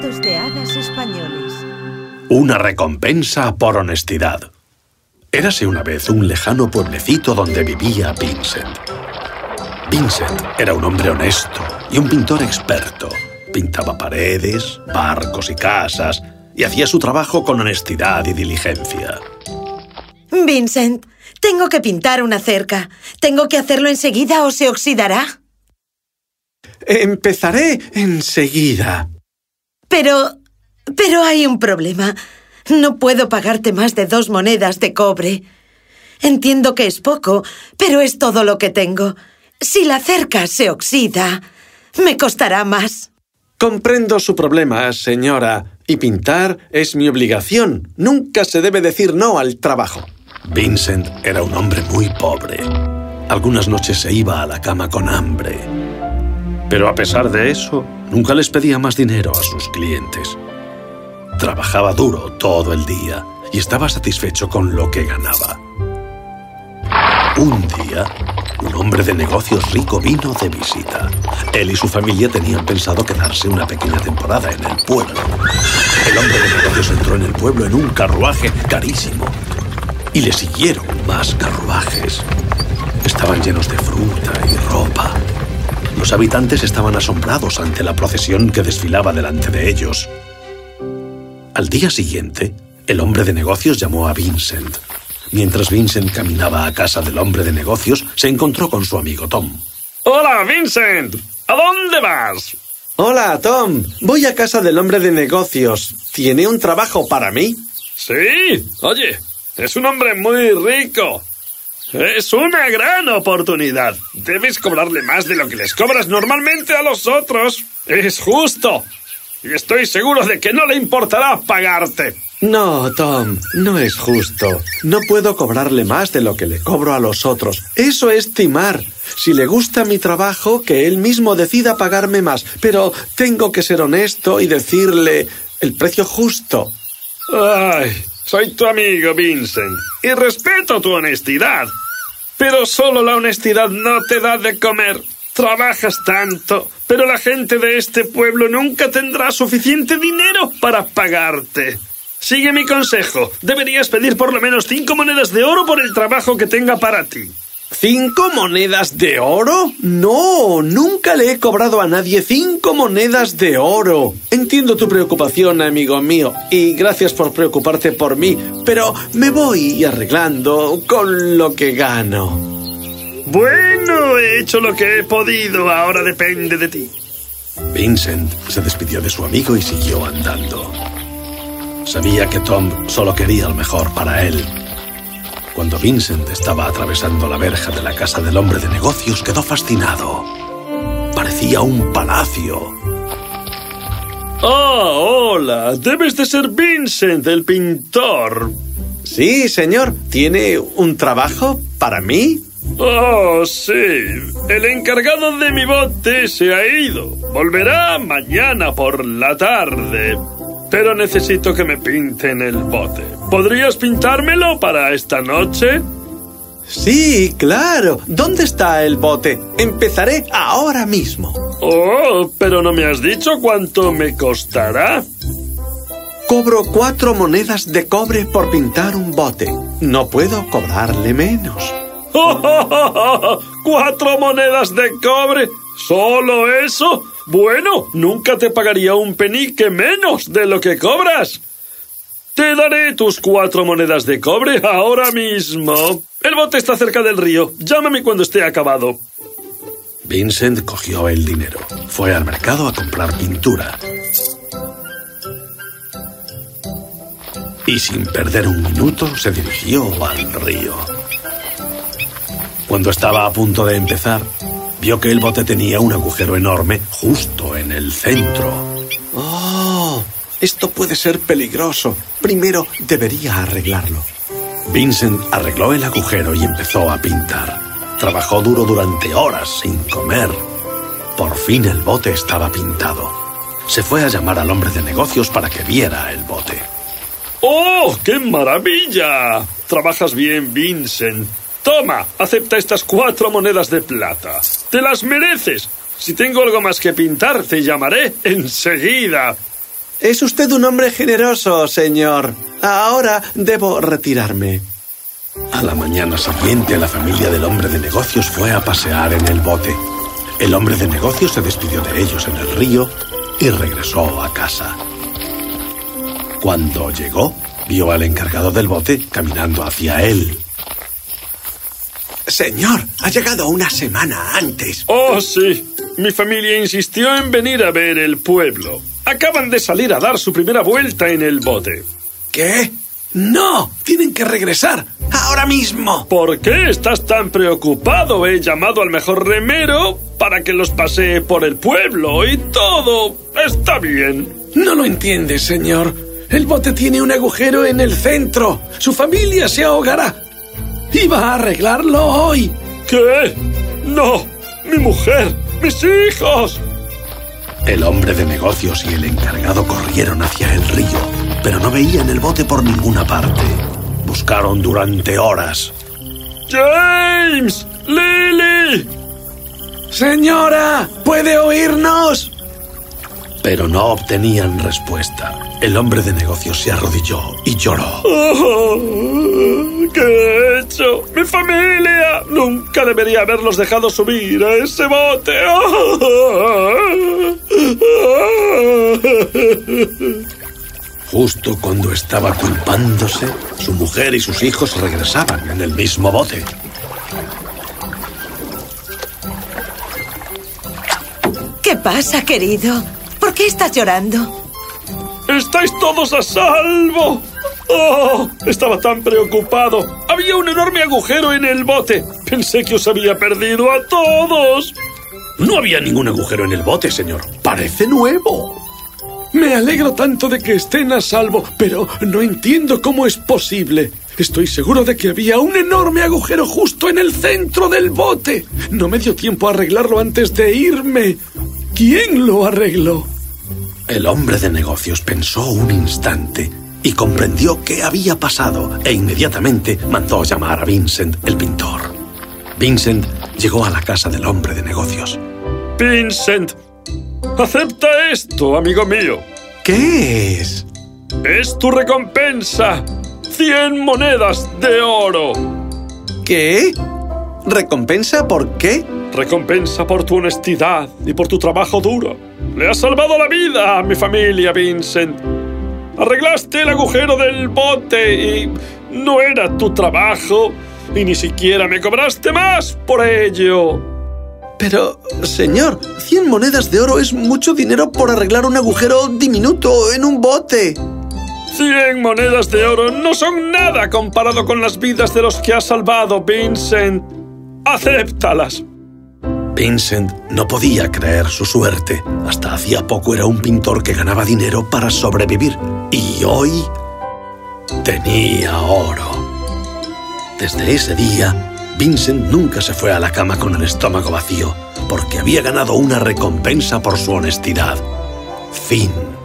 Cuentos de hadas españoles. Una recompensa por honestidad. Érase una vez un lejano pueblecito donde vivía Vincent. Vincent era un hombre honesto y un pintor experto. Pintaba paredes, barcos y casas y hacía su trabajo con honestidad y diligencia. Vincent, tengo que pintar una cerca. ¿Tengo que hacerlo enseguida o se oxidará? Empezaré enseguida. Pero... pero hay un problema. No puedo pagarte más de dos monedas de cobre. Entiendo que es poco, pero es todo lo que tengo. Si la cerca se oxida, me costará más. Comprendo su problema, señora, y pintar es mi obligación. Nunca se debe decir no al trabajo. Vincent era un hombre muy pobre. Algunas noches se iba a la cama con hambre. Pero a pesar de eso, nunca les pedía más dinero a sus clientes. Trabajaba duro todo el día y estaba satisfecho con lo que ganaba. Un día, un hombre de negocios rico vino de visita. Él y su familia tenían pensado quedarse una pequeña temporada en el pueblo. El hombre de negocios entró en el pueblo en un carruaje carísimo. Y le siguieron más carruajes. Estaban llenos de fruta y ropa. Los habitantes estaban asombrados ante la procesión que desfilaba delante de ellos. Al día siguiente, el hombre de negocios llamó a Vincent. Mientras Vincent caminaba a casa del hombre de negocios, se encontró con su amigo Tom. Hola, Vincent. ¿A dónde vas? Hola, Tom. Voy a casa del hombre de negocios. ¿Tiene un trabajo para mí? Sí. Oye, es un hombre muy rico. Es una gran oportunidad. Debes cobrarle más de lo que les cobras normalmente a los otros. Es justo. Y estoy seguro de que no le importará pagarte. No, Tom, no es justo. No puedo cobrarle más de lo que le cobro a los otros. Eso es timar. Si le gusta mi trabajo, que él mismo decida pagarme más. Pero tengo que ser honesto y decirle el precio justo. Ay, soy tu amigo, Vincent, y respeto tu honestidad. Pero solo la honestidad no te da de comer. Trabajas tanto, pero la gente de este pueblo nunca tendrá suficiente dinero para pagarte. Sigue mi consejo. Deberías pedir por lo menos cinco monedas de oro por el trabajo que tenga para ti. ¿Cinco monedas de oro? No, nunca le he cobrado a nadie cinco monedas de oro. Entiendo tu preocupación, amigo mío, y gracias por preocuparte por mí, pero me voy arreglando con lo que gano. Bueno, he hecho lo que he podido, ahora depende de ti. Vincent se despidió de su amigo y siguió andando. Sabía que Tom solo quería lo mejor para él. Cuando Vincent estaba atravesando la verja de la casa del hombre de negocios, quedó fascinado. Parecía un palacio. Ah, hola. Debes de ser Vincent, el pintor. Sí, señor. ¿Tiene un trabajo para mí? Oh, sí. El encargado de mi bote se ha ido. Volverá mañana por la tarde. Pero necesito que me pinten el bote. ¿Podrías pintármelo para esta noche? Sí, claro. ¿Dónde está el bote? Empezaré ahora mismo. Oh, pero no me has dicho cuánto me costará. Cobro cuatro monedas de cobre por pintar un bote. No puedo cobrarle menos. ¡Cuatro monedas de cobre! ¿Solo eso? Bueno, nunca te pagaría un penique menos de lo que cobras. Te daré tus cuatro monedas de cobre ahora mismo. El bote está cerca del río. Llámame cuando esté acabado. Vincent cogió el dinero. Fue al mercado a comprar pintura. Y sin perder un minuto se dirigió al río. Cuando estaba a punto de empezar, vio que el bote tenía un agujero enorme justo en el centro. ¡Oh! Esto puede ser peligroso. Primero debería arreglarlo. Vincent arregló el agujero y empezó a pintar. Trabajó duro durante horas sin comer. Por fin el bote estaba pintado. Se fue a llamar al hombre de negocios para que viera el bote. ¡Oh, qué maravilla! Trabajas bien, Vincent. Toma, acepta estas cuatro monedas de plata. Te las mereces. Si tengo algo más que pintar, te llamaré enseguida. Es usted un hombre generoso, señor. Ahora debo retirarme. A la mañana siguiente, la familia del hombre de negocios fue a pasear en el bote. El hombre de negocios se despidió de ellos en el río y regresó a casa. Cuando llegó, vio al encargado del bote caminando hacia él. Señor, ha llegado una semana antes. Oh, sí. Mi familia insistió en venir a ver el pueblo. Acaban de salir a dar su primera vuelta en el bote. ¿Qué? No, tienen que regresar. Ahora mismo. ¿Por qué estás tan preocupado? He llamado al mejor remero para que los pasee por el pueblo y todo está bien. No lo entiendes, señor. El bote tiene un agujero en el centro. Su familia se ahogará. Iba a arreglarlo hoy. ¿Qué? No, mi mujer, mis hijos. El hombre de negocios y el encargado corrieron hacia el río, pero no veían el bote por ninguna parte. Buscaron durante horas. James, Lily. Señora, ¿puede oírnos? Pero no obtenían respuesta. El hombre de negocios se arrodilló y lloró. ¿Qué he hecho? ¡Mi familia! Nunca debería haberlos dejado subir a ese bote. Justo cuando estaba culpándose, su mujer y sus hijos regresaban en el mismo bote. ¿Qué pasa, querido? ¿Por qué estás llorando? ¡Estáis todos a salvo! ¡Oh! Estaba tan preocupado. Había un enorme agujero en el bote. Pensé que os había perdido a todos. No había ningún agujero en el bote, señor. Parece nuevo. Me alegro tanto de que estén a salvo, pero no entiendo cómo es posible. Estoy seguro de que había un enorme agujero justo en el centro del bote. No me dio tiempo a arreglarlo antes de irme. ¿Quién lo arregló? El hombre de negocios pensó un instante y comprendió qué había pasado e inmediatamente mandó llamar a Vincent, el pintor. Vincent llegó a la casa del hombre de negocios. Vincent, acepta esto, amigo mío. ¿Qué es? Es tu recompensa. Cien monedas de oro. ¿Qué? ¿Recompensa por qué? Recompensa por tu honestidad y por tu trabajo duro. Le has salvado la vida a mi familia, Vincent. Arreglaste el agujero del bote y no era tu trabajo y ni siquiera me cobraste más por ello. Pero, señor, 100 monedas de oro es mucho dinero por arreglar un agujero diminuto en un bote. 100 monedas de oro no son nada comparado con las vidas de los que has salvado, Vincent. Acéptalas. Vincent no podía creer su suerte. Hasta hacía poco era un pintor que ganaba dinero para sobrevivir. Y hoy tenía oro. Desde ese día, Vincent nunca se fue a la cama con el estómago vacío, porque había ganado una recompensa por su honestidad. Fin.